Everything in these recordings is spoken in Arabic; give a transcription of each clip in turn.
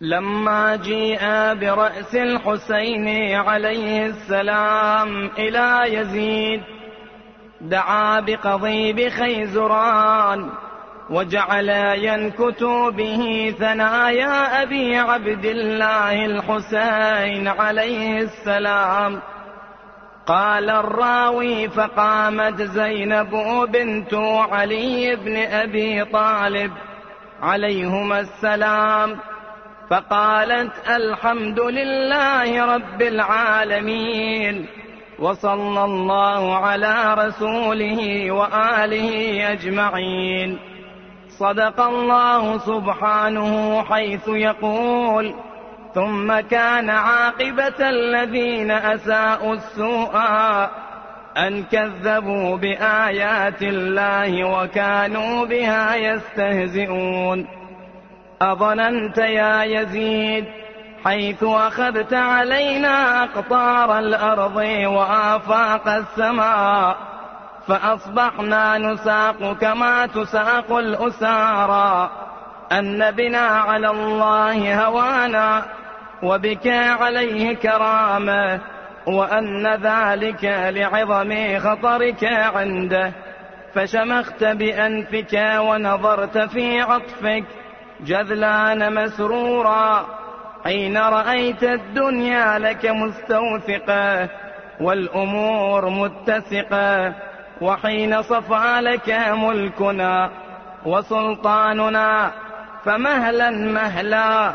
لما جيء برأس الحسين عليه السلام إلى يزيد دعا بقضيب خيزران وجعل ينكت به ثنايا أبي عبد الله الحسين عليه السلام. قال الراوي فقامت زينب بنت علي بن أبي طالب عليهما السلام فقالت الحمد لله رب العالمين وصلى الله على رسوله وآله أجمعين. صدق الله سبحانه حيث يقول ثم كان عاقبة الذين أساءوا السوء أن كذبوا بآيات الله وكانوا بها يستهزئون. أظننت يا يزيد حيث أخذت علينا أقطار الأرض وآفاق السماء فأصبحنا نساق كما تساق الأسارى. أن بنا على الله هوانا وبك عليه كرامة وأن ذلك لعظم خطرك عنده. فشمخت بأنفك ونظرت في عطفك جذلان مسرورا. حين رأيت الدنيا لك مستوثقة والأمور متسقة. وحين صفى لك ملكنا وسلطاننا فمهلا مهلا.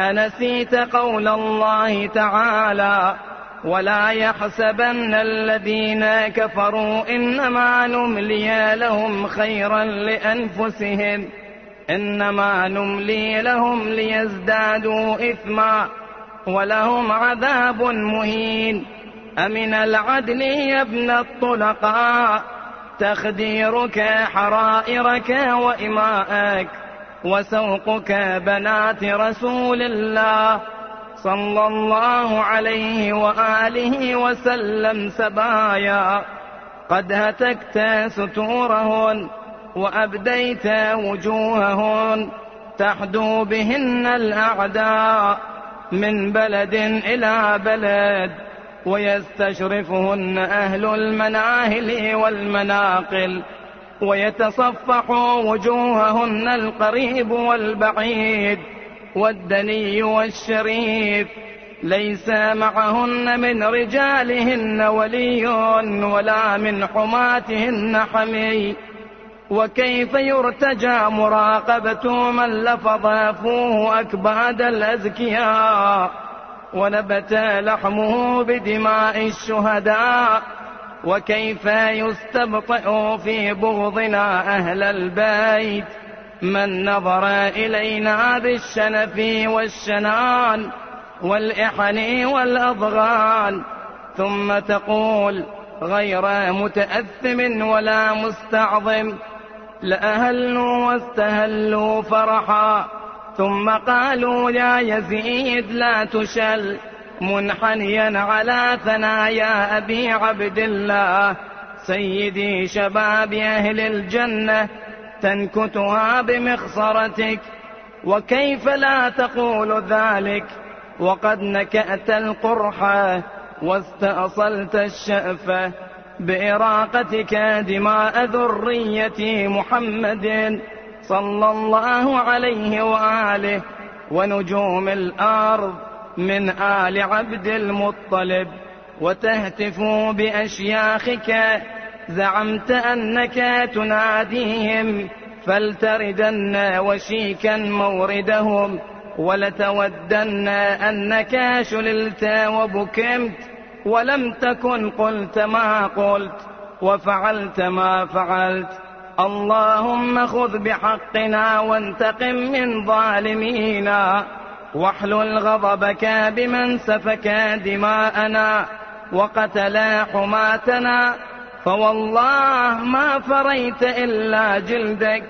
أنسيت قول الله تعالى ولا يحسبن الذين كفروا إنما نملي لهم خيرا لأنفسهم. إنما نملي لهم ليزدادوا إثما ولهم عذاب مهين أمن العدل يا ابن الطلقاء تخديرك حرائرك وإماءك وسوقك بنات رسول الله صلى الله عليه وآله وسلم سبايا قد هتكت ستورهن وأبديت وجوههن تحدو بهن الأعداء من بلد إلى بلد ويستشرفهن أهل المناهل والمناقل ويتصفح وجوههن القريب والبعيد والدني والشريف ليس معهن من رجالهن ولي ولا من حماتهن حمي وكيف يرتجى مراقبة من لفظ فوه أكباد الأزكياء ونبت لحمه بدماء الشهداء وكيف يستبطئ في بغضنا أهل البيت من نظر إلينا بالشنف والشنان والإحن والأضغان ثم تقول غير متأثم ولا مستعظم لأهلوا واستهلوا فرحا ثم قالوا يا يزيد لا تشل منحنيا على ثنايا أبي عبد الله سيدي شباب أهل الجنة تنكتها بمخصرتك وكيف لا تقول ذلك؟ وقد نكأت القرحة واستأصلت الشأفة. بإراقتك دماء ذرية محمد صلى الله عليه وآله ونجوم الأرض من آل عبد المطلب وتهتف بأشياخك زعمت أنك تناديهم فلتردن وشيكا موردهم ولتودن أنك شللت وبكمت ولم تكن قلت ما قلت وفعلت ما فعلت. اللهم خذ بحقنا وانتقم من ظالمينا. واحلل غضبك بمن سفك دماءنا وقتل حماتنا. فوالله ما فريت إلا جلدك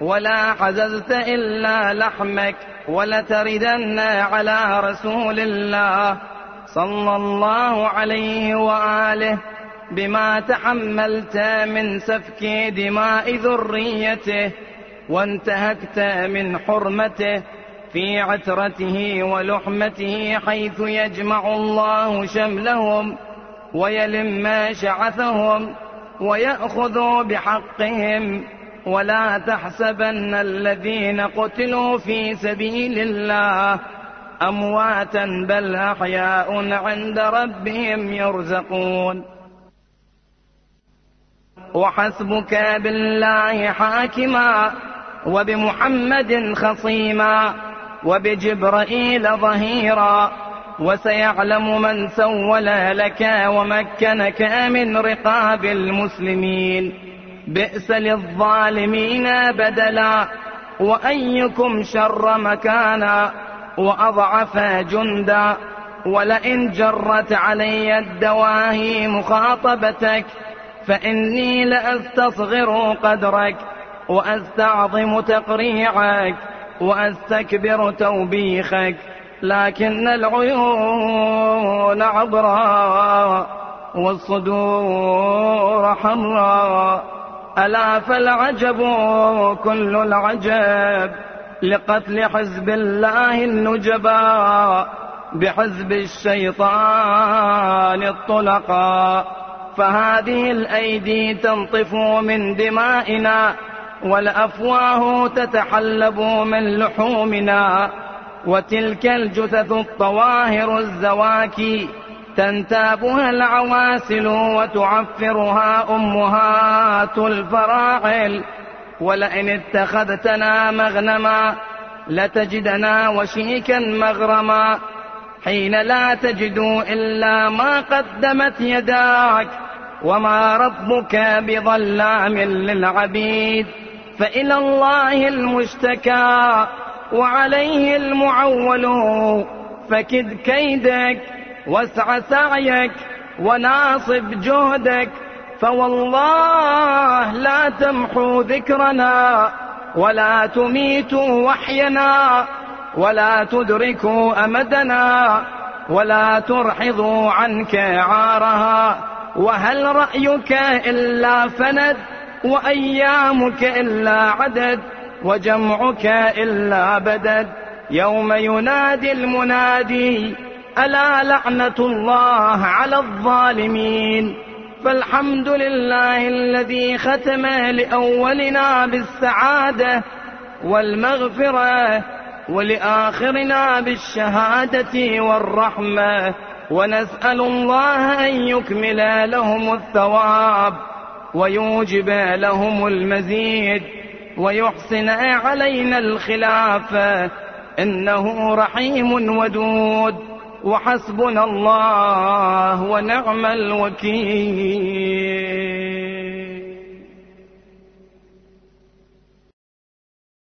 ولا حززت إلا لحمك ولتردن على رسول الله. صلى الله عليه وآله بما تحملت من سفك دماء ذريته وانتهكت من حرمته في عترته ولحمته حيث يجمع الله شملهم ويلم شعثهم ويأخذ بحقهم ولا تحسبن الذين قتلوا في سبيل الله أمواتا بل أحياء عند ربهم يرزقون. وحسبك بالله حاكما وبمحمد خصيما وبجبرائيل ظهيرا. وسيعلم من سول لك ومكنك من رقاب المسلمين. بئس للظالمين بدلا. وأيكم شر مكانا. وأضعف جندا. ولئن جرت علي الدواهي مخاطبتك فإني لأستصغر قدرك وأستعظم تقريعك وأستكبر توبيخك. لكن العيون عبراء والصدور حمراء ألا فالعجب كل العجب. لقتل حزب الله النجباء بحزب الشيطان الطلقاء فهذه الأيدي تنطف من دمائنا والأفواه تتحلب من لحومنا. وتلك الجثث الطواهر الزواكي تنتابها العواسل وتعفرها أمهات الفراعل ولئن اتخذتنا مغنما لتجدنا وشيكا مغرما حين لا تجد إلا ما قدمت يداك وما ربك بظلام للعبيد فإلى الله المشتكى وعليه المعول فكد كيدك واسع سعيك وناصب جهدك فوالله لا تمحو ذكرنا ولا تميت وحينا ولا تدرك أمدنا ولا ترحض عنك عارها وهل رأيك إلا فند وأيامك إلا عدد وجمعك إلا بدد يوم ينادي المنادي ألا لعنة الله على الظالمين فالحمد لله الذي ختم لأولنا بالسعادة والمغفرة ولآخرنا بالشهادة والرحمة. ونسأل الله أن يكمل لهم الثواب ويوجب لهم المزيد ويحسن علينا الخلافة إنه رحيم ودود. وحسبنا الله ونعم الوكيل.